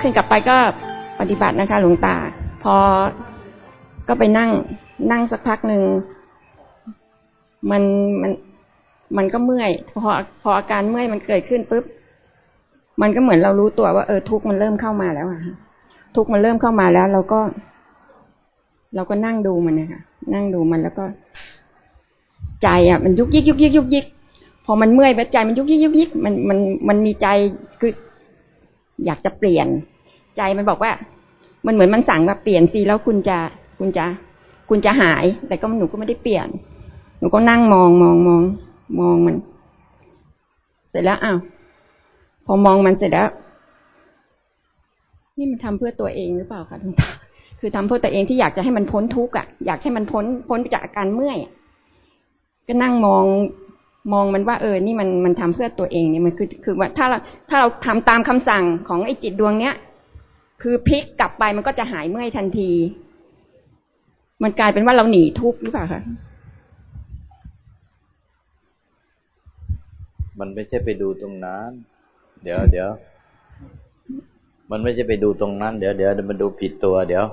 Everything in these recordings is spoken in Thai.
เมื่อคืนกลับไปก็ปฏิบัตินะคะ หลวงตา พอก็ไปนั่ง นั่งสักพักหนึ่งมันมันมันก็เมื่อยพอพออาการเมื่อยมันเกิดขึ้นปุ๊บมันก็เหมือนเรารู้ตัวว่าเออทุกมันเริ่มเข้ามาแล้วอะทุกมันเริ่มเข้ามาแล้ว เราก็ เราก็นั่งดูมันนะคะนั่งดูมันแล้วก็ ใจอะ มันยุกยิกยุกยิกยุกยิกพอมันเมื่อยใจมันยุกยิกยุกยิกมันมันมันมีใจคือ อยากจะเปลี่ยน ใจมันบอกว่า มันเหมือนมันสั่งว่าเปลี่ยนสิแล้วคุณจะคุณจะ คุณจะหาย แต่ก็หนูก็ไม่ได้เปลี่ยน หนูก็นั่งมองมองมอง มองมัน เสร็จแล้วอ้าวพอมองมันเสร็จแล้ว นี่มันทำเพื่อตัวเองหรือเปล่าคะทุกท่านคือทำเพื่อตัวเองที่อยากจะให้มันพ้นทุกข์อะอยากให้มันพ้นพ้นจากอาการเมื่อยก็นั่งมองมองมันว่าเออ นี่มันมันทำเพื่อตัวเองเนี่ยมันคือคือว่าถ้าเราถ้าเราทำตามคำสั่งของไอ้จิตดวงเนี้ย คือพลิกกลับไปมันก็จะหายเมื่อยทันที มันกลายเป็นว่าเราหนีทุกข์หรือเปล่าคะมันไม่ใช่ไปดูตรงนั้น เดี๋ยวเดี๋ยวมันไม่ใช่ไปดูตรงนั้น เดี๋ยวเดี๋ยวมันดูผิดตัวเดี๋ยว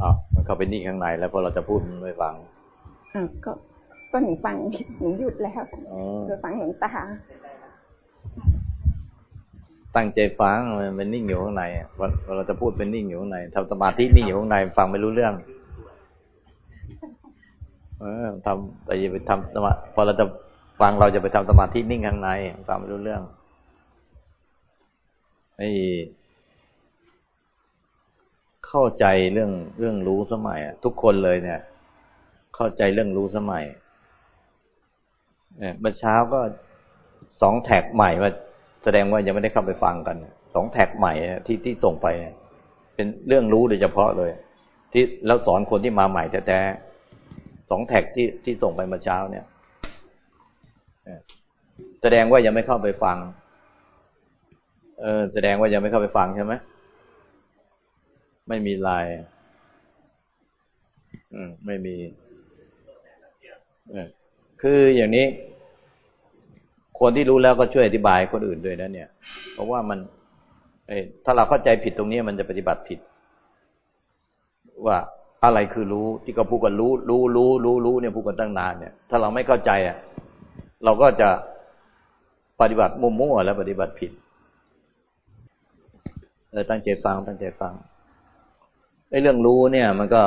อ๋อมันเข้าไปนี่ข้างในแล้วพอเราจะพูดมันไม่ฟังอ่าก็ ก็หนูฟังหนูหยุดแล้วเอฟังหลวงตาตั้งใจฟังมันเป็นนิ่งอยู่ข้างในวันเราจะพูดเป็นนิ่งอยู่ข้างในทำสมาธินิ่งอยู่ข้างในฟังไม่รู้เรื่อง เออทำแต่อย่าไปทำสมาพอเราจะฟังเราจะไปทำสมาธินิ่งข้างในฟังไม่รู้เรื่องไอ้เข้าใจเรื่องเรื่องรู้สมัยทุกคนเลยเนี่ย เข้าใจเรื่องรู้สมัย เนี่ยเมื่อเช้าก็สอง track ใหม่มาแสดงว่ายังไม่ได้เข้าไปฟังกันสอง track ใหม่ที่ที่ส่งไป เป็นเรื่องรู้โดยเฉพาะเลย ที่แล้วสอนคนที่มาใหม่แต่สอง track ที่ที่ส่งไปเมื่อเช้าเนี่ยแสดงว่ายังไม่เข้าไปฟัง เออ แสดงว่ายังไม่เข้าไปฟังใช่ไหมไม่มีลาย อืม ไม่มี เออ คืออย่างนี้ คนที่รู้แล้วก็ช่วยอธิบายคนอื่นด้วยนะเนี่ย เพราะว่ามันถ้าเราเข้าใจผิดตรงนี้มันจะปฏิบัติผิด ว่าอะไรคือรู้ที่เขาพูดกันรู้ รู้รู้รู้รู้เนี่ยพูดกันตั้งนานเนี่ย ถ้าเราไม่เข้าใจอะ เราก็จะปฏิบัติมุ่มั่วแล้วปฏิบัติผิดเออตั้งใจฟังตั้งใจฟังไอ้เรื่องรู้เนี่ย มันก็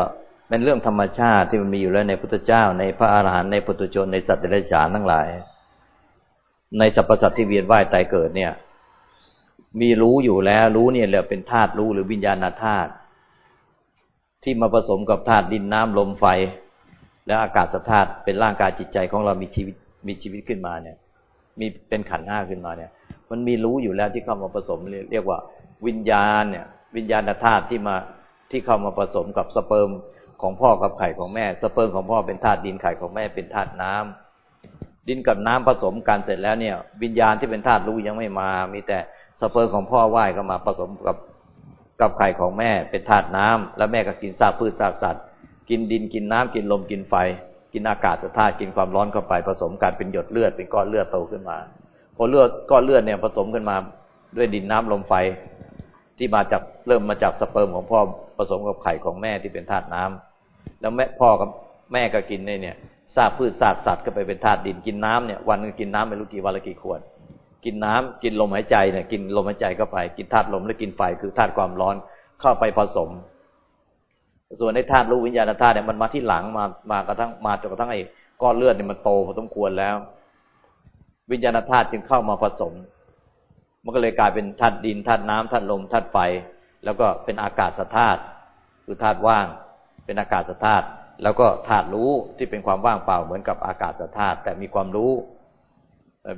เป็นเรื่องธรรมชาติที่มันมีอยู่แล้วในพุทธเจ้า ในพระอาหารหันต์ในปุถุชนในสัตว์เดรัจฉานทั้งหลาย ในสรรพสัตว์ที่เวียนว่ายตายเกิดเนี่ย มีรู้อยู่แล้วรู้เนี่ยเรียกเป็นธาตุรู้หรือวิญญาณธาตุที่มาผสมกับธาตุดินน้ำลมไฟ และอากาศธาตุเป็นร่างกายจิตใจของเรามีชีวิตมีชีวิตขึ้นมาเนี่ย มีเป็นขันธ์ห้าขึ้นมาเนี่ย มันมีรู้อยู่แล้วที่เข้ามาผสมเรียกว่า วิญญาณเนี่ย วิญญาณธาตุที่มาที่เข้ามาผสมกับสเปิร์ม ของพ่อกับไข่ของแม่ สเปิร์มของพ่อเป็นธาตุดินไข่ของแม่เป็นธาตุน้ำดินกับน้ำผสมกันเสร็จแล้วเนี่ย วิญญาณที่เป็นธาตุรู้ยังไม่มา มีแต่สเปิร์มของพ่อว่ายเข้ามาผสมกับกับไข่ของแม่เป็นธาตุน้ำแล้วแม่ก็กินซากพืชซากสัตว์ กินดินกินน้ำกินลมกินไฟ กินอากาศธาตุกินความร้อนเข้าไปผสมกันเป็นหยดเลือดเป็นก้อนเลือดโตขึ้นมาพอเลือดก้อนเลือดเนี่ยผสมขึ้นมาด้วยดินน้ำลมไฟที่มาจากเริ่มมาจากสเปิร์มของพ่อผสมกับไข่ของแม่ที่เป็นธาตุน้ำ แล้วแม่พ่อกับแม่ก็กินเนี่ยซากพืชซากสัตว์ก็ไปเป็นธาตุดินกินน้ำเนี่ยวันนึงกินน้ำไม่รู้กี่วันละกี่ขวด กินน้ำกินลมหายใจเนี่ยกินลมหายใจเข้าไป กินธาตุลมแล้วกินไฟคือธาตุความร้อนเข้าไปผสม ส่วนในธาตุรู้วิญญาณธาตุเนี่ยมันมาที่หลังมามากระทั่งมาจนกระทั่งไอ้ก้อนเลือดเนี่ยมันโตพอสมควรแล้ว วิญญาณธาตุจึงเข้ามาผสม มันก็เลยกลายเป็นธาตุดินธาตุน้ำธาตุลมธาตุไฟ แล้วก็เป็นอากาศธาตุคือธาตุว่าง เป็นอากาศธาตุแล้วก็ธาตุรู้ที่เป็นความว่างเปล่าเหมือนกับอากาศธาตุแต่มีความรู้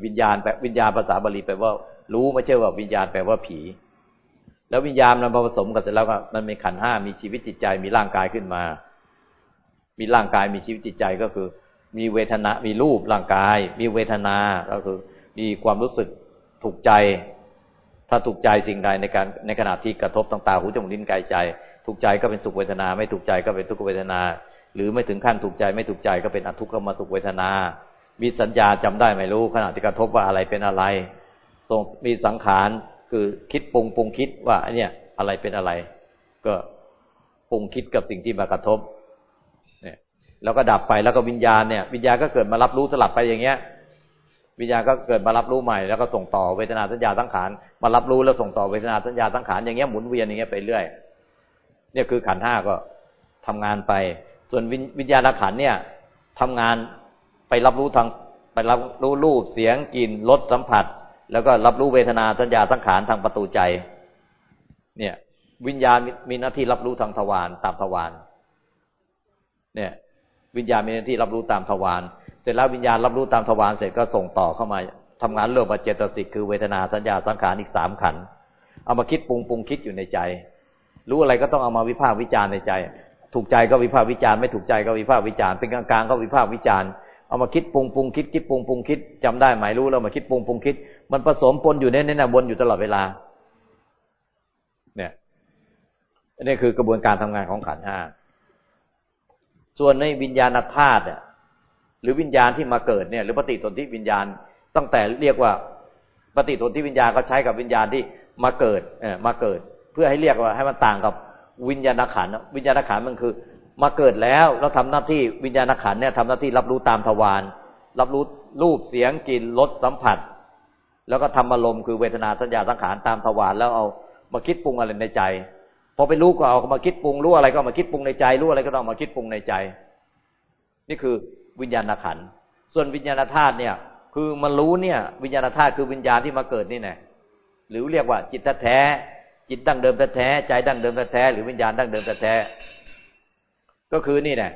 วิญญาณแปลวิญญาณภาษาบาลีแปลว่า รู้ไม่ใช่ว่าวิญญาณแปลว่าผี แล้ววิญญาณมันผสมกันเสร็จแล้วก็มันมีขันห้ามีชีวิตจิตใจมีร่างกายขึ้นมา มีร่างกายมีชีวิตจิตใจก็คือ มีเวทนา มีรูปร่างกาย มีเวทนาก็คือ มีความรู้สึกถูกใจ ถ้าถูกใจสิ่งใดในการในขณะที่กระทบต่างๆหูจมูกลิ้นกายใจ ถูกใจก็เป็นสุขเวทนา ไม่ถูกใจก็เป็นทุกขเวทนา หรือไม่ถึงขั้นถูกใจไม่ถูกใจก็เป็นอทุกขมสุขเวทนา มีสัญญาจำได้ไม่รู้ขณะที่กระทบว่าอะไรเป็นอะไรทรงมีสังขารคือคิดปรุงปรุงคิดว่าเนี่ยอะไรเป็นอะไร ก็ปรุงคิดกับสิ่งที่มากระทบเนี่ยแล้วก็ดับไปแล้วก็วิญญาณเนี่ย วิญญาณก็เกิดมารับรู้สลับไปอย่างเงี้ย วิญญาณก็เกิดมารับรู้ใหม่แล้วก็ส่งต่อเวทนาสัญญาสังขารมารับรู้แล้วส่งต่อเวทนาสัญญาสังขารอย่างเงี้ยหมุนเวียนอย่างเงี้ยไปเรื่อย เนี่ยคือขันห้าก็ทำงานไป ส่วนวิญญาณขันเนี่ยทำงานไปรับรู้ทางไปรับรู้รูปเสียงกลิ่นรสสัมผัส แล้วก็รับรู้เวทนาสัญญาสังขารทางประตูใจ เนี่ย วิญญาณมีหน้าที่รับรู้ทางทวารตามทวารเนี่ย วิญญาณมีหน้าที่รับรู้ตามทวารเสร็จแล้ววิญญาณรับรู้ตามทวารเสร็จก็ส่งต่อเข้ามาทำงานเรื่องปัจเจตสิกคือเวทนาสัญญาสังขารอีกสามขันเอามาคิดปรุงปรุงคิดอยู่ในใจ รู้อะไรก็ต้องเอามาวิพากษ์วิจารณ์ในใจ ถูกใจก็วิพากษ์วิจารณ์ไม่ถูกใจก็วิพากษ์วิจารณ์เป็นกลางๆก็วิพากษ์วิจารณ์เอามาคิดปรุงปรุงคิดคิดปรุงปรุงคิดจำได้หมายรู้แล้วมาคิดปรุงปรุงคิด มันผสมปนอยู่ในนั้นนวนอยู่ตลอดเวลา เนี่ยนี่คือกระบวนการทำงานของขันห้าส่วนในวิญญาณธาตุหรือวิญญาณที่มาเกิดเนี่ย หรือปฏิสนธิวิญญาณตั้งแต่เรียกว่าปฏิสนธิวิญญาณก็ใช้กับวิญญาณที่มาเกิดเออมาเกิด เพื่อให้เรียกว่าให้มันต่างกับวิญญาณขันวิญญาณขันมันคือ มาเกิดแล้วเราทำหน้าที่วิญญาณขันเนี่ยทำหน้าที่รับรู้ตามทวารรับรู้รูปเสียงกลิ่นรสสัมผัส แล้วก็ทำอารมณ์คือเวทนาสัญญาสังขารตามทวารแล้วเอามาคิดปรุงอะไรในใจพอไปรู้ก็เอามาคิดปรุงรู้อะไรก็มาคิดปรุงในใจรู้อะไรก็ต้องมาคิดปรุงในใจ นี่คือวิญญาณขันส่วนวิญญาณธาตุเนี่ย คือมันรู้เนี่ย วิญญาณธาตุคือวิญญาณที่มาเกิดนี่แน่หรือเรียกว่าจิตแท้ จิตดั้งเดิมแท้ใจดั้งเดิมแท้หรือวิญญาณดั้งเดิมแท้ก็คือนี่แน่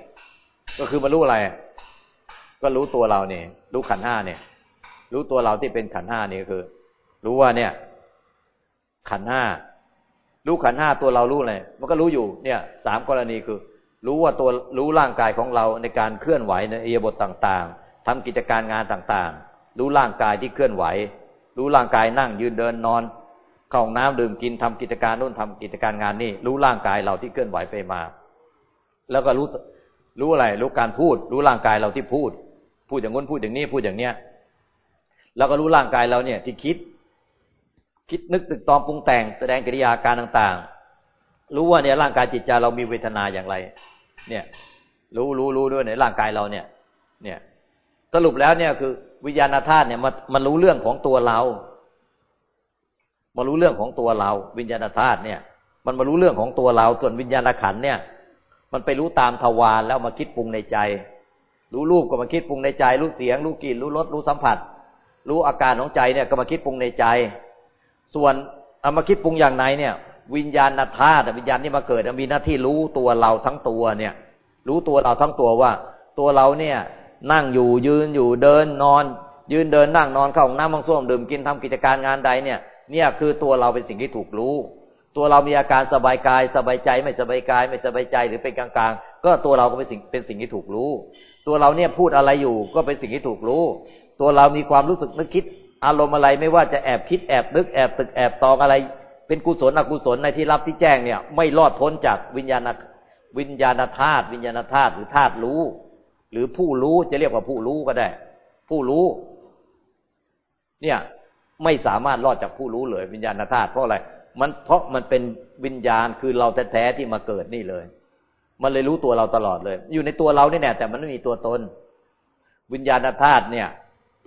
ก็คือมารู้อะไร ก็รู้ตัวเราเนี่ยรู้ขันห้าเนี่ย รู้ตัวเราที่เป็นขันห้านี่คือ รู้ว่าเนี่ย ขันห้ารู้ขันห้าตัวเรารู้เลยมันก็รู้อยู่เนี่ยสามกรณีคือ รู้ว่าตัวรู้ร่างกายของเราในการเคลื่อนไหวในเอียบทต่าง ๆทำกิจการงานต่างๆ รู้ร่างกายที่เคลื่อนไหว รู้ร่างกายนั่งยืนเดินนอน เข้าห้องน้ำดื่มกินทำกิจการนู่นทำกิจการงานนี่ รู้ร่างกายเราที่เคลื่อนไหวไปมา แล้วก็รู้รู้อะไร รู้การพูด รู้ร่างกายเราที่พูด พูดอย่างนู้นพูดอย่างนี้พูดอย่างเนี้ย แล้วก็รู้ร่างกายเราเนี่ย ที่คิด คิดนึกตึกตองปรุงแต่งแสดงกิริยาการต่าง ๆ รู้ว่าเนี่ยร่างกายจิตใจเรามีเวทนาอย่างไร เนี่ย รู้รู้รู้ด้วยในร่างกายเราเนี่ย เนี่ย สรุปแล้วเนี่ยคือวิญญาณธาตุเนี่ยมันมันรู้เรื่องของตัวเรา มารู้เรื่องของตัวเรา วิญญาณธาตุเนี่ย มันมารู้เรื่องของตัวเราส่วนวิญญาณขันเนี่ย มันไปรู้ตามทวารแล้วมาคิดปรุงในใจ รู้รูปก็มาคิดปรุงในใจ รู้เสียง รู้กลิ่นรู้รสรู้สัมผัส รู้อาการของใจเนี่ยก็มาคิดปรุงในใจ ส่วนเอามาคิดปรุงอย่างไหนเนี่ย วิญญาณธาตุวิญญาณที่มาเกิดมีหน้าที่รู้ตัวเราทั้งตัวเนี่ย รู้ตัวเราทั้งตัวว่า ตัวเราเนี่ยนั่งอยู่ยืนอยู่เดินนอน ยืนเดินนั่งนอนเข้าห้องน้ำมังส้วมดื่มกินทำกิจการงานใดเนี่ย เนี่ยคือตัวเราเป็นสิ่งที่ถูกรู้ ตัวเรามีอาการสบายกาย สบายใจไม่สบายกาย ไม่สบายใจหรือเป็นกลางๆ ก็ตัวเราก็เป็นสิ่งเป็นสิ่งที่ถูกรู้ ตัวเราเนี่ยพูดอะไรอยู่ก็เป็นสิ่งที่ถูกรู้ ตัวเรามีความรู้สึกนึกคิด อารมณ์อะไรไม่ว่าจะแอบคิดแอบนึกแอบตึกแอบตองอะไร เป็นกุศลอกุศลในที่รับที่แจ้งเนี่ย ไม่รอดพ้นจากวิญญาณวิญญาณธาตุวิญญาณธาตุหรือธาตุรู้ หรือผู้รู้จะเรียกว่าผู้รู้ก็ได้ ผู้รู้ เนี่ย ไม่สามารถรอดจากผู้รู้เลยวิญญาณธาตุเพราะอะไรมันเพราะมันเป็นวิญญาณคือเราแท้ๆที่มาเกิดนี่เลย มันเลยรู้ตัวเราตลอดเลย อยู่ในตัวเรานี่แน่แต่มันไม่มีตัวตน วิญญาณธาตุเนี่ย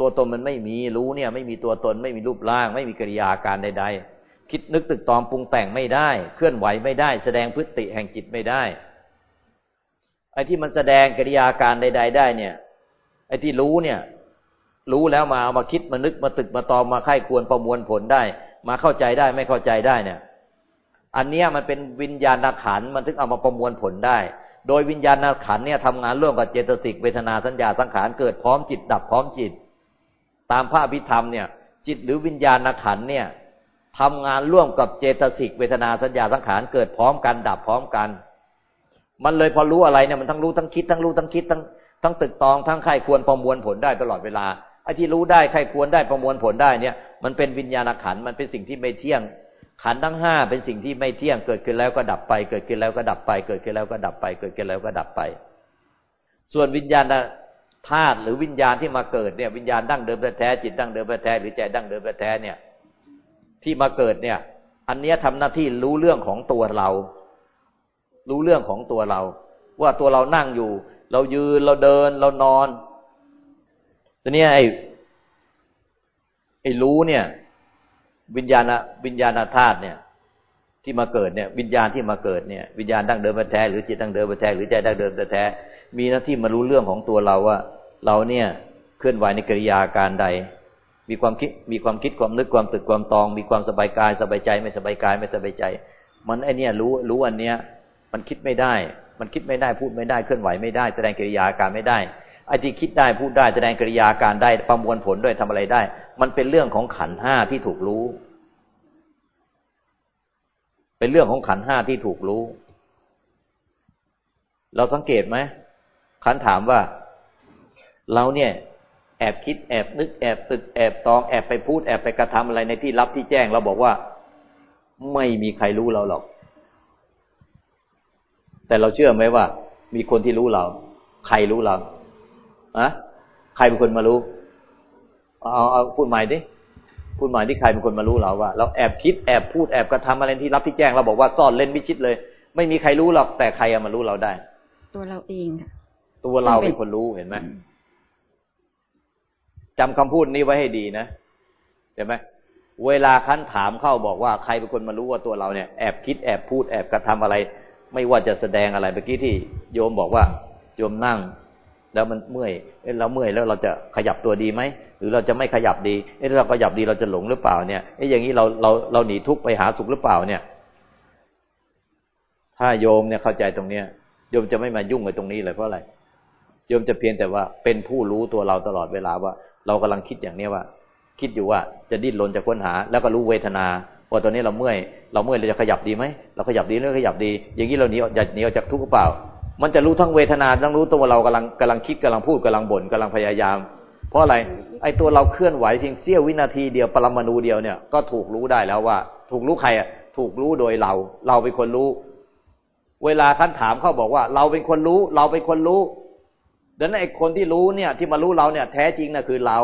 ตัวตนมันไม่มีรู้เนี่ย ไม่มีตัวตน ไม่มีรูปร่าง ไม่มีกิริยาการใด ๆ คิดนึกตึกตอมปรุงแต่งไม่ได้ เคลื่อนไหวไม่ได้ แสดงพฤติแห่งจิตไม่ได้ไอ้ที่มันแสดงกิริยาการใด ๆ ได้เนี่ย ไอ้ที่รู้เนี่ย รู้แล้วมาเอามาคิดมานึกมาตึกมาตอมมาไข้ควรประมวลผลได้ มาเข้าใจได้ไม่เข้าใจได้เนี่ย อันเนี้ยมันเป็นวิญญาณขันมันถึงเอามาประมวลผลได้ โดยวิญญาณขันเนี่ยทำงานร่วมกับเจตสิกเวทนาสัญญาสังขารเกิดพร้อมจิตดับพร้อมจิต ตามพระอภิธรรมเนี่ย จิตหรือวิญญาณขันเนี่ยทำงานร่วมกับเจตสิกเวทนาสัญญาสังขารเกิดพร้อมกันดับพร้อมกัน มันเลยพอรู้อะไรเนี่ยมันทั้งรู้ทั้งคิดทั้งรู้ทั้งคิดทั้งทั้งตึกตองทั้งไข้ควรประมวลผลได้ตลอดเวลา ไอ้ที่รู้ได้ไข้ควรได้ประมวลผลได้เนี่ย มันเป็นวิญญาณขันมันเป็นสิ่งที่ไม่เที่ยง ขันทั้งห้าเป็นสิ่งที่ไม่เที่ยงเกิดขึ้นแล้วก็ดับไป เกิดขึ้นแล้วก็ดับไป เกิดขึ้นแล้วก็ดับไป เกิดขึ้นแล้วก็ดับไป ส่วนวิญญาณธาตุหรือวิญญาณที่มาเกิดเนี่ย วิญญาณดั้งเดิมแท้จิตดั้งเดิมแท้หรือใจดั้งเดิมแท้เนี่ย ที่มาเกิดเนี่ย อันนี้ยทำหน้าที่รู้เรื่องของตัวเรา รู้เรื่องของตัวเรา ว่าตัวเรานั่งอยู่ เรายืนเราเดินเรานอน ทีนี้ไอ้ไอ้รู้เนี่ย วิญญาณวิญญาณธาตุเนี่ย ที่มาเกิดเนี่ย วิญญาณที่มาเกิดเนี่ย วิญญาณดั้งเดิมแท้หรือจิตดั้งเดิมแท้หรือใจดั้งเดิมแท้มีหน้าที่มารู้เรื่องของตัวเราว่า เราเนี่ยเคลื่อนไหวในกิริยาการใด มีความคิดมีความคิดความนึกความตึกความตอง มีความสบายกายสบายใจไม่สบายกายไม่สบายใจ มันไอเนี่ยรู้รู้อันเนี้ย มันคิดไม่ได้ มันคิดไม่ได้พูดไม่ได้เคลื่อนไหวไม่ได้ แสดงกิริยาการไม่ได้ อ้ที่คิดได้พูดได้แสดงกิริยาการได้ประมวลผลด้วยทำอะไรได้ มันเป็นเรื่องของขันห้าที่ถูกรู้ เป็นเรื่องของขันห้าที่ถูกรู้ เราสังเกตไหมขันถามว่า เราเนี่ย แอบคิดแอบนึกแอบตึกแอบตองแอบไปพูดแอบไปกระทำอะไรในที่ลับที่แจ้ง เราบอกว่าไม่มีใครรู้เราหรอก แต่เราเชื่อไหมว่า มีคนที่รู้เรา ใครรู้เรา อะใครเป็นคนมารู้ เอาเอาพูดใหม่ดิพูดใหม่ที่ใครเป็นคนมารู้เราว่า เราแอบคิดแอบพูดแอบกระทำอะไรที่รับที่แจ้งเราบอกว่าซ่อนเล่นมิชิดเลย ไม่มีใครรู้หรอกแต่ใครมารู้เราได้ ตัวเราเองค่ะตัวเราเป็นคนรู้เห็นไหมจำคำพูดนี้ไว้ให้ดีนะเห็นไหมเวลาคันถามเข้าบอกว่าใครเป็นคนมารู้ว่าตัวเราเนี่ยแอบคิดแอบพูดแอบกระทำอะไร ไม่ว่าจะแสดงอะไรเมื่อกี้ที่โยมบอกว่า โยมนั่ง แล้วมันเมื่อยเอ้เราเมื่อยแล้วเราจะขยับตัวดีไหมหรือเราจะไม่ขยับดีเอ้เราขยับดีเราจะหลงหรือเปล่าเนี่ยเอ้อย่างนี้เราเราเราหนีทุกข์ไปหาสุขหรือเปล่าเนี่ย ถ้าโยมเนี่ยเข้าใจตรงเนี้ยโยมจะไม่มายุ่งกับตรงนี้เลยเพราะอะไรโยมจะเพียงแต่ว่าเป็นผู้รู้ตัวเราตลอดเวลาว่า เรากำลังคิดอย่างเนี้ยว่า คิดอยู่ว่าจะดิ้นรนจะค้นหา แล้วก็รู้เวทนาพอตอนนี้เราเมื่อยเราเมื่อยเราจะขยับดีไหมเราขยับดีหรือขยับดี อย่างนี้เราหนีออกจากหนีออกจากทุกข์หรือเปล่า มันจะรู้ทั้งเวทนาทั้งรู้ตัวเรากำลังกำลังคิดกำลังพูดกำลังบ่นกำลังพยายาม เพราะอะไรไอ้ตัวเราเคลื่อนไหวเพียงเสี้ยววินาทีเดียวปรมาณูเดียวเนี่ยก็ถูกรู้ได้แล้วว่า ถูกรู้ใครอะถูกรู้โดยเรา เราเป็นคนรู้ เวลาคันถามเขาบอกว่า เราเป็นคนรู้ เราเป็นคนรู้ดังนั้นไอ้คนที่รู้เนี่ย ที่มารู้เราเนี่ย แท้จริงน่ะคือเรา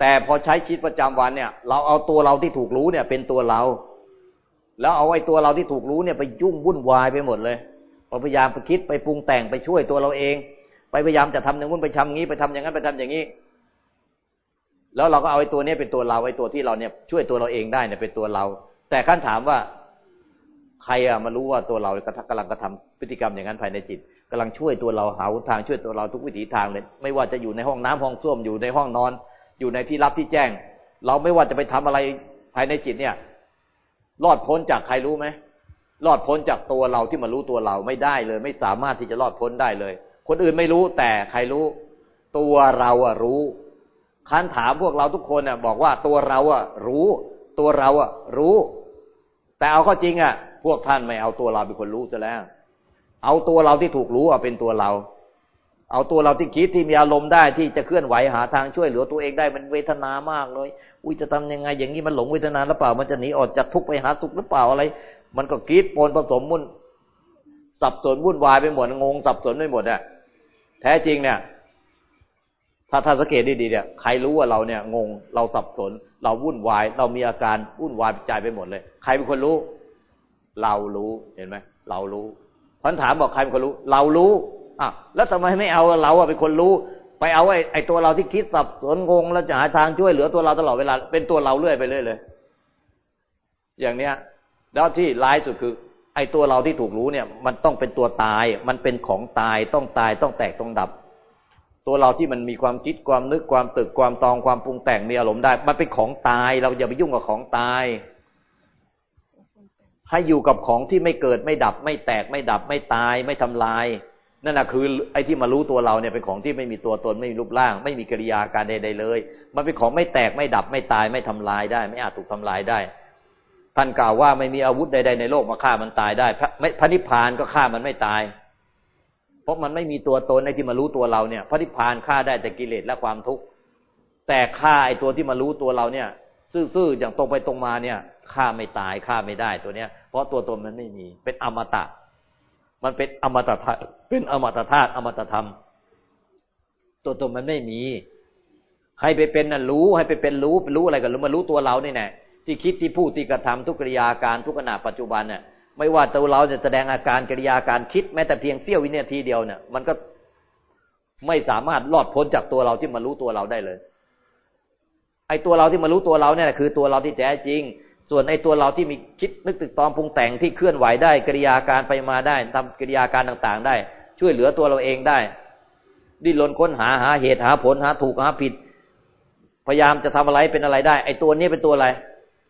แต่พอใช้ชีวิตประจำวันเนี่ย เราเอาตัวเราที่ถูกรู้เนี่ย เป็นตัวเรา แล้วเอาไอ้ตัวเราที่ถูกรู้เนี่ยไปยุ่งวุ่นวายไปหมดเลย พยายามไปคิดไปปรุงแต่งไปช่วยตัวเราเอง ไปพยายามจะทำอย่างนู้นไปทำงี้ ไปทำอย่างนั้นไปทำอย่างนี้ แล้วเราก็เอาไอ้ตัวนี้เป็นตัวเราไอ้ตัวที่เราเนี่ยช่วยตัวเราเองได้เนี่ยเป็นตัวเรา แต่ขั้นถามว่าใครอะมารู้ว่าตัวเรากำลังกระทำพฤติกรรมอย่างนั้นภายในจิตกำลังช่วยตัวเราหาทางช่วยตัวเราทุกวิถีทางเลย ไม่ว่าจะอยู่ในห้องน้ำห้องส้วมอยู่ในห้องนอน อยู่ในที่รับที่แจ้ง เราไม่ว่าจะไปทำอะไรภายในจิตเนี่ย รอดพ้นจากใครรู้ไหม รอดพ้นจากตัวเราที่มารู้ตัวเราไม่ได้เลย ไม่สามารถที่จะรอดพ้นได้เลย คนอื่นไม่รู้แต่ใครรู้ ตัวเราอะรู้คันถามพวกเราทุกคนอะบอกว่าตัวเราอะรู้ ตัวเราอะรู้ แต่เอาข้อจริงอะพวกท่านไม่เอาตัวเราเป็นคนรู้ซะแล้ว เอาตัวเราที่ถูกรู้อะเป็นตัวเรา เอาตัวเราที่คิดที่มีอารมณ์ได้ที่จะเคลื่อนไหวหาทางช่วยเหลือตัวเองได้มันเวทนามากเลย อุ้ยจะทำยังไงอย่างนี้มันหลงเวทนาหรือเปล่า มันจะหนีออกจากทุกข์ไปหาสุขหรือเปล่าอะไร มันก็คิดปนผสมมุ่นสับสนวุ่นวายไปหมดงงสับสนไปหมดอะแท้จริงเนี่ย ถ้าท่านสังเกตดีๆเนี่ยใครรู้ว่าเราเนี่ย งงเราสับสน เราวุ่นวาย เรามีอาการวุ่นวายใจไปหมดเลย ใครเป็นคนรู้ เรารู้เห็นไหมเรารู้พันถามบอกใครเป็นคนรู้ เรารู้อะแล้วทำไมไม่เอาเราอะเป็นคนรู้ ไปเอาไอ้ไอ้ตัวเราที่คิดสับสนงงแล้วจะหาทางช่วยเหลือตัวเราตลอดเวลาเป็นตัวเราเรื่อยไปเรื่อยเลย อย่างเนี้ย แล้วที่ร้ายสุดคือ ไอ้ตัวเราที่ถูกรู้เนี่ย มันต้องเป็นตัวตาย มันเป็นของตายต้องตายต้องแตกต้องดับ ตัวเราที่มันมีความคิดความนึกความตึกความตองความปรุงแต่งมีอารมณ์ได้ มันเป็นของตาย เราอย่าไปยุ่งกับของตาย ให้อยู่กับของที่ไม่เกิดไม่ดับ ไม่แตกไม่ดับ ไม่ตายไม่ทำลายนั่นแหะคือไอ้ที่มารู้ตัวเราเนี่ยเป็นของที่ไม่มีตัวตนไม่มีรูปร่าง ไม่มีกิริยาการใดๆเลย มันเป็นของไม่แตกไม่ดับไม่ตายไม่ทำลายได้ ไม่อาจถูกทำลายได้ ท่านกล่าวว่าไม่มีอาวุธใดๆในโลกมาฆ่ามันตายได้พระพระนิพพานก็ฆ่ามันไม่ตาย เพราะมันไม่มีตัวตนในที่มารู้ตัวเราเนี่ย พระนิพพานฆ่าได้แต่กิเลสและความทุกข์แต่ฆ่าไอ้ตัวที่มารู้ตัวเราเนี่ย ซื่อๆอย่างตรงไปตรงมาเนี่ยฆ่าไม่ตายฆ่าไม่ได้ตัวเนี้ย เพราะตัวตนมันไม่มีเป็นอมตะ มันเป็นอมตะธาตุเป็นอมตะธาตุอมตะธรรม ตัวตนมันไม่มีให้ไปเป็นน่ะรู้ให้ไปเป็นรู้รู้อะไรกันรู้มารู้ตัวเราเนี่แน่ ที่คิดที่พูดที่กระทำทุกกิริยาการทุกขณะปัจจุบันเนี่ยไม่ว่าตัวเราจะแสดงอาการกิริยาการคิดแม้แต่เพียงเสี้ยววินาทีเดียวเนี่ย มันก็ไม่สามารถรอดพ้นจากตัวเราที่มารู้ตัวเราได้เลย ไอ้ตัวเราที่มารู้ตัวเราเนี่ยคือตัวเราที่แท้จริง ส่วนไอ้ตัวเราที่มีคิดนึกตึกตอมปรุงแต่งที่เคลื่อนไหวได้กิริยาการไปมาได้ทำกิริยาการต่างๆ ได้ ช่วยเหลือตัวเราเองได้ ดิ้นรนค้นหาหาเหตุหาผลหาถูกหาผิด พยายามจะทำอะไรเป็นอะไรได้ ไอ้ตัวนี้เป็นตัวอะไร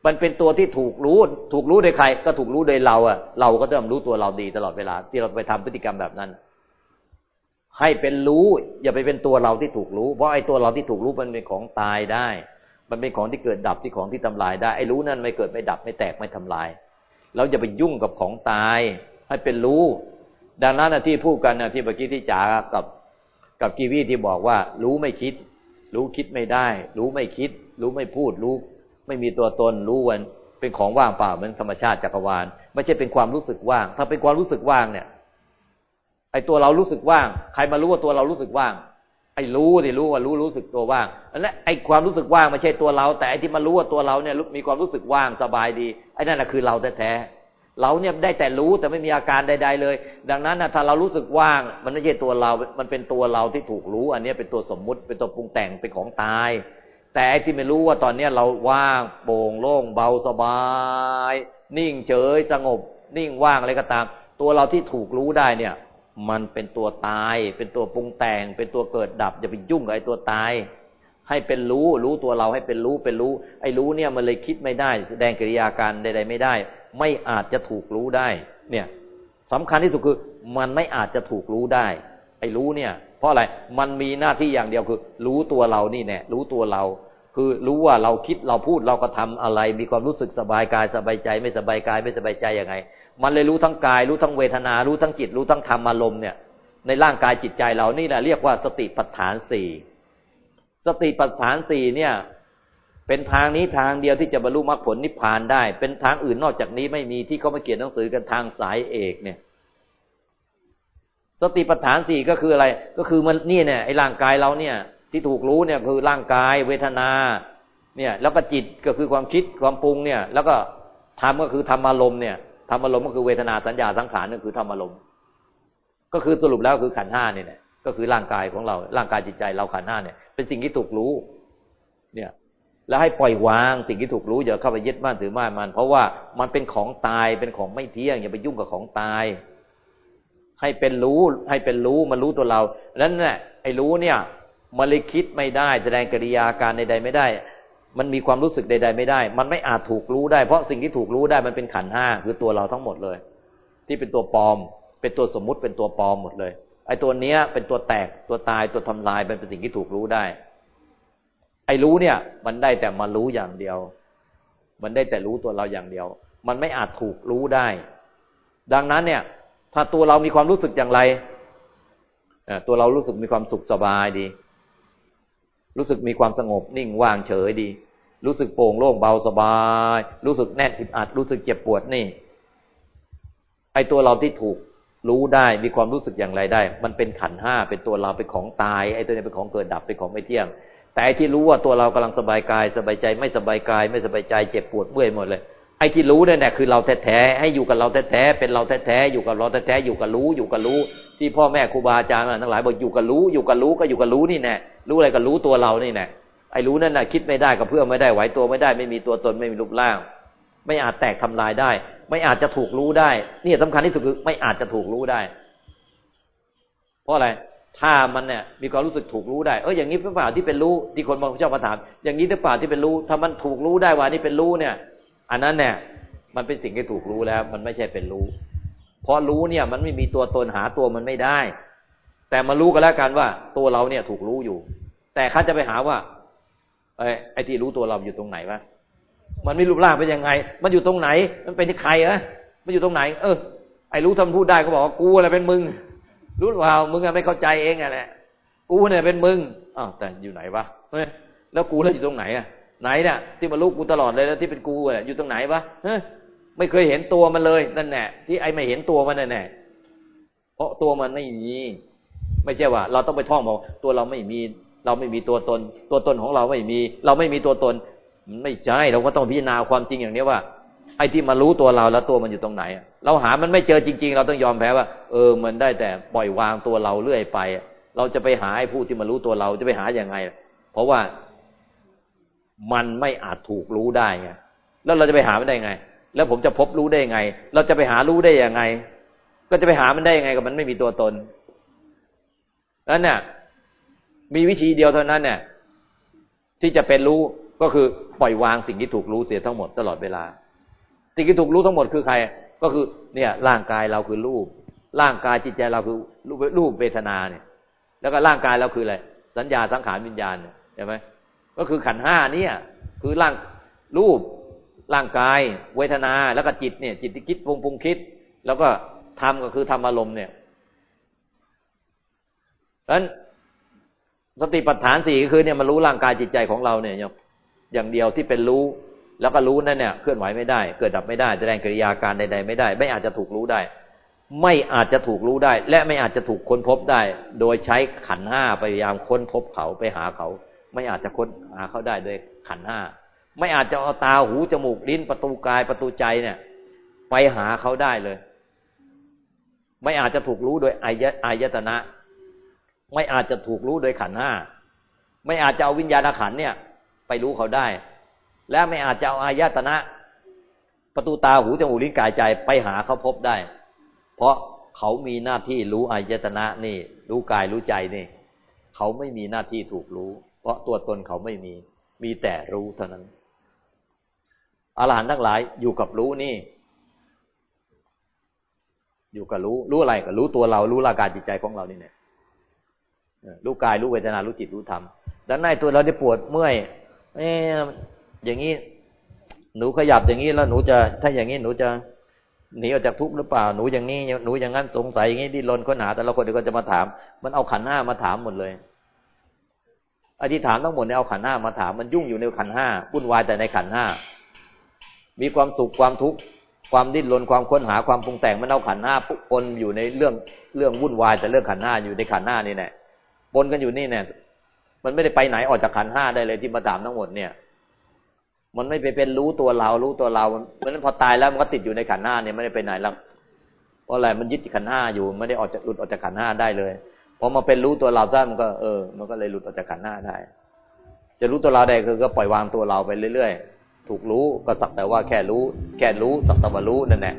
มันเป็นตัวที่ถูกรู้ ถูกรู้โดยใคร ก็ถูกรู้โดยเราอะเราก็ต้องรู้ตัวเราดีตลอดเวลา ที่เราไปทำพฤติกรรมแบบนั้น ให้เป็นรู้ อย่าไปเป็นตัวเราที่ถูกรู้ เพราะไอ้ตัวเราที่ถูกรู้มันเป็นของตายได้ มันเป็นของที่เกิดดับที่ของที่ทำลายได้ ไอ้รู้นั่นไม่เกิดไม่ดับไม่แตกไม่ทำลาย เราอย่าไปยุ่งกับของตาย ให้เป็นรู้ ดังนั้นที่พูดกันนะที่เมื่อกี้ที่จ๋ากับ กับกีวีที่บอกว่า รู้ไม่คิด รู้คิดไม่ได้ รู้ไม่คิด รู้ไม่พูดรู้ ไม่มีตัวตนรู้วันเป็นของว่างเปล่าเหมือนธรรมชาติจักรวาลไม่ใช่เป็นความรู้สึกว่าง ถ้าเป็นความรู้สึกว่างเนี่ยไอ้ตัวเรารู้สึกว่าง ใครมารู้ว่าตัวเรารู้สึกว่าง ไอ้รู้ที่รู้ว่ารู้รู้สึกตัวว่างอันนั้นไอ้ความรู้สึกว่างไม่ใช่ตัวเรา แต่ไอ้ที่มารู้ว่าตัวเราเนี่ยมีความรู้สึกว่างสบายดีไอ้นั่นแหะคือเราแท้ๆเราเนี่ยได้แต่รู้แต่ไม่มีอาการใด ๆ เลย ดังนั้นนะถ้าเรารู้สึกว่าง มันไม่ใช่ตัวเรา มันเป็นตัวเราที่ถูกรู้ อันนี้เป็นตัวสมมุติเป็นตัวปรุงแต่งเป็นของตาย แต่ที่ไม่รู้ว่าตอนนี้เราว่างโปร่งโล่งเบาสบาย นิ่งเฉยสงบ นิ่งว่างอะไรก็ตาม ตัวเราที่ถูกรู้ได้เนี่ย มันเป็นตัวตาย เป็นตัวปรุงแต่ง เป็นตัวเกิดดับอย่าไปยุ่งกับไอ้ตัวตาย ให้เป็นรู้รู้ตัวเราให้เป็นรู้เป็นรู้ ไอ้รู้เนี่ยมันเลยคิดไม่ได้ แสดงกิริยาการใด ๆ ไม่ได้ ไม่อาจจะถูกรู้ได้ เนี่ยสำคัญที่สุดคือมันไม่อาจจะถูกรู้ได้ ไอ้รู้เนี่ย เพราะอะไรมันมีหน้าที่อย่างเดียวคือ รู้ตัวเรานี่แน่รู้ตัวเรา คือรู้ว่าเราคิดเราพูดเราก็ทำอะไร มีความรู้สึกสบายกายสบายใจ ไม่สบายกายไม่สบายใจยังไง มันเลยรู้ทั้งกาย รู้ทั้งเวทนา รู้ทั้งจิต รู้ทั้งธรรมอารมณ์เนี่ย ในร่างกายจิตใจเรานี่แหละเรียกว่าสติปัฏฐานสี่สติปัฏฐานสี่เนี่ย เป็นทางนี้ทางเดียวที่จะบรรลุมรรคผลนิพพานได้ เป็นทางอื่นนอกจากนี้ไม่มีที่เขามาเขียนหนังสือกันทางสายเอกเนี่ยสติปัฏฐานสี่ก็คืออะไร ก็คือมันนี่เนี่ยไอ้ร่างกายเราเนี่ย ที่ถูกรู้เนี่ยคือร่างกายเวทนา เนี่ย แล้วก็จิตก็คือความคิดความปรุงเนี่ย แล้วก็ธรรมก็คือธรรมอารมณ์เนี่ยธรรมอารมณ์ก็คือเวทนาสัญญาสังขารนั่คือธรรมอารมณ์ก็คือสรุปแล้วคือขันห้านี่แหละก็คือร่างกายของเรา ร่างกายจิตใจเราขันห้าเนี่ย เป็นสิ่งที่ถูกรู้ เนี่ย แล้วให้ปล่อยวางสิ่งที่ถูกรู้อย่าเข้าไปยึดมั่นถือมั่นมัน เพราะว่ามันเป็นของตายเป็นของไม่เที่ยงอย่าไปยุ่งกับของตาย ให้เป็นรู้ให้เป็นรู้มันรู้ตัวเราแล้วนั่นแหละไอ้รู้เนี่ย มันเลยคิดไม่ได้ แสดงกิริยาการใดๆไม่ได้ มันมีความรู้สึกใด ๆ ไม่ได้ มันไม่อาจถูกรู้ได้ เพราะสิ่งที่ถูกรู้ได้มันเป็นขันห้าคือตัวเราทั้งหมดเลย ที่เป็นตัวปลอม เป็นตัวสมมุติเป็นตัวปลอมหมดเลย ไอ้ตัวเนี้ย เป็นตัวแตกตัวตายตัวทำลายเป็นสิ่งที่ถูกรู้ได้ ไอ้รู้เนี่ย มันได้แต่มารู้อย่างเดียว มันได้แต่รู้ตัวเราอย่างเดียว มันไม่อาจถูกรู้ได้ ดังนั้นเนี่ย ถ้าตัวเรามีความรู้สึกอย่างไรตัวเรารู้สึกมีความสุขสบายดี รู้สึกมีความสงบนิ่งว่างเฉยดี รู้สึกโปร่งโล่งเบาสบาย รู้สึกแน่นอึดอัด รู้สึกเจ็บปวดนี่ ไอตัวเราที่ถูกรู้ได้มีความรู้สึกอย่างไรได้ มันเป็นขันห้าเป็นตัวเราเป็นของตายไอตัวนี้เป็นของเกิดดับเป็นของไม่เที่ยง แต่ไอที่รู้ว่าตัวเรากำลังสบายกาย สบายใจไม่สบายกาย ไม่สบายใจเจ็บปวดเมื่อยหมดเลยไอ้ที่รู้เนี่ยคือเราแท้ๆให้อยู่กับเราแท้ๆเป็นเราแท้ๆอยู่กับเราแท้ๆอยู่กับรู้อยู่กับรู้ ที่พ่อแม่ครูบาอาจารย์ทั้งหลายบอกอยู่กับรู้อยู่กับรู้ก็อยู่กับรู้นี่แน่รู้อะไรก็รู้ตัวเรานี่แน่ไอ้รู้นั่นน่ะคิดไม่ได้กับเพื่อไม่ได้ไหวตัวไม่ได้ ไม่มีตัวตนไม่มีรูปร่าง ไม่อาจแตกทำลายได้ ไม่อาจจะถูกรู้ได้นี่สำคัญที่สุดคือไม่อาจจะถูกรู้ได้ เพราะอะไรถ้ามันเนี่ยมีความรู้สึกถูกรู้ได้เอออย่างนี้หรือเปล่าที่เป็นรู้ที่คนบางชอบมาถาม อย่างนี้หรือเปล่าที่เป็นรู้ ถ้ามันถูกรู้ได้ว่านี่เป็นรู้เนี่ย อันนั้นเนี่ยมันเป็นสิ่งที่ถูกรู้แล้ว มันไม่ใช่เป็นรู้ พราะรู้เนี่ย มันไม่มีตัวตนหาตัวมันไม่ได้ แต่มารู้กันแล้วกันว่า ตัวเราเนี่ยถูกรู้อยู่ แต่เขาจะไปหาว่าไอ้ไอ้ที่รู้ตัวเราอยู่ตรงไหนวะมันไม่รูปร่างเป็นยังไง มันอยู่ตรงไหน มันเป็นที่ใครอะมันอยู่ตรงไหน เออไอ้รู้ทำพูดได้ก็บอกว่ากูอะไรเป็นมึง รู้เปล่ามึงอะไม่เข้าใจเองอะแหละกูเนี่ยเป็นมึงอ้าวแต่อยู่ไหนวะเฮ้ยแล้วกูแล้วอยู่ตรงไหนอะไหนเนี่ยที่มาลูกกูตลอดเลยแล้วที่เป็นกูอะอยู่ตรงไหนวะเฮ้ย ไม่เคยเห็นตัวมันเลยนั่นแหละที่ไอ้ไม่เห็นตัวมันนั่นแหละเพราะตัวมันไม่มีไม่ใช่ว่า เราต้องไปท่องบอกตัวเราไม่มี เราไม่มีตัวตน ตัวตนของเราไม่มี เราไม่มีตัวตน ไม่ใช่เราก็ต้องพิจารณาความจริงอย่างนี้ว่า ไอ้ที่มารู้ตัวเราแล้วตัวมันอยู่ตรงไหนเราหามันไม่เจอจริง ๆ เราต้องยอมแพ้ว่า เออ มันได้แต่ปล่อยวางตัวเราเรื่อยไป เราจะไปหาไอ้ผู้ที่มารู้ตัวเราจะไปหาอย่างไง เพราะว่ามันไม่อาจถูกรู้ได้ไงแล้วเราจะไปหามันได้ไง แล้วผมจะพบรู้ได้ยังไง เราจะไปหารู้ได้ยังไง ก็จะไปหามันได้ยังไงกับมันไม่มีตัวตนนั้นเนี่ยมีวิธีเดียวเท่านั้นเนี่ยที่จะเป็นรู้ก็คือปล่อยวางสิ่งที่ถูกรู้เสียทั้งหมดตลอดเวลา สิ่งที่ถูกรู้ทั้งหมดคือใคร ก็คือเนี่ย ร่างกายเราคือรูป ร่างกายจิตใจเราคือรูปเวทนาเนี่ย แล้วก็ร่างกายเราคืออะไรสัญญาสังขารวิญญาณเห็นไหมก็คือขันห้านี่คือร่างรูป ร่างกาย เวทนาแล้วก็จิตเนี่ย จิตที่คิดปรุงปรุงคิด แล้วก็ทำก็คือทำอารมณ์เนี่ยเพราะฉะนั้นสติปัฏฐานสี่ก็คือเนี่ยมารู้ร่างกายจิตใจของเราเนี่ยอย่างเดียวที่เป็นรู้ แล้วก็รู้นั่นเนี่ยเคลื่อนไหวไม่ได้ เกิดดับไม่ได้แสดงกิริยาการใด ๆ ไม่ได้ ไม่อาจจะถูกรู้ได้ ไม่อาจจะถูกรู้ได้ และไม่อาจจะถูกค้นพบได้ โดยใช้ขันห้าพยายามค้นพบเขาไปหาเขา ไม่อาจจะค้นหาเขาได้โดยขันห้า ไม่อาจจะเอาตาหูจมูกลิ้นประตูกายประตูใจเนี่ย ไปหาเขาได้เลย ไม่อาจจะถูกรู้โดยอายอายตนะ ไม่อาจจะถูกรู้โดยขันห้าไม่อาจจะเอาวิญญาณขันเนี่ย ไปรู้เขาได้ และไม่อาจจะเอาอายตนะ ประตูตาหูจมูกลิ้นกายใจไปหาเขาพบได้ เพราะเขามีหน้าที่รู้อายตนะนี่ รู้กายรู้ใจนี่ เขาไม่มีหน้าที่ถูกรู้ เพราะตัวตนเขาไม่มี มีแต่รู้เท่านั้น อรหันต์ทั้งหลายอยู่กับรู้นี่ อยู่กับรู้ รู้อะไรก็รู้ตัวเรา รู้ร่างกายจิตใจของเรานี่เนี่ยรู้กาย รู้เวทนา รู้จิต รู้ธรรม ด้านในตัวเราได้ปวดเมื่อยเอ๊อย่างนี้ หนูขยับอย่างนี้แล้วหนูจะ ถ้าอย่างนี้หนูจะหนีออกจากทุกข์หรือเปล่า หนูอย่างนี้ หนูอย่างนั้นสงสัยอย่างนี้ดิ้นรนค้นหา แต่ละคนก็จะมาถาม มันเอาขันห้ามาถามหมดเลย อธิษฐานทั้งหมดเนี่ยเอาขันห้ามาถาม มันยุ่งอยู่ในขันห้าวุ่นวายแต่ในขันห้า มีความสุขความทุกข์ความดิ้นรนความค้นหาความปรุงแต่งมันเอาขันห้าปุ๊ปนอยู่ในเรื่องเรื่องวุ่นวายแต่เรื่องขันห้าอยู่ในขันห้านี่แหละปนกันอยู่นี่เนี่ยมันไม่ได้ไปไหนออกจากขันห้าได้เลยที่มาถามทั้งหมดเนี่ย มันไม่ไปเป็นรู้ตัวเรา รู้ตัวเราเพราะนั้นพอตายแล้วมันก็ติดอยู่ในขันห้าเนี่ยไม่ได้ไปไหนแล้วเพราะอะไรมันยึดขันห้าอยู่ไม่ได้ออกจากหลุดออกจากขันห้าได้เลยพอมาเป็นรู้ตัวเราซะมันก็เออ มันก็เลยหลุดออกจากขันห้าได้ จะรู้ตัวเราได้คือก็ปล่อยวางตัวเราไปเรื่อยๆ ถูกรู้ก็สักแต่ว่าแค่รู้ แค่รู้สักแต่ว่ารู้นั่นแหละ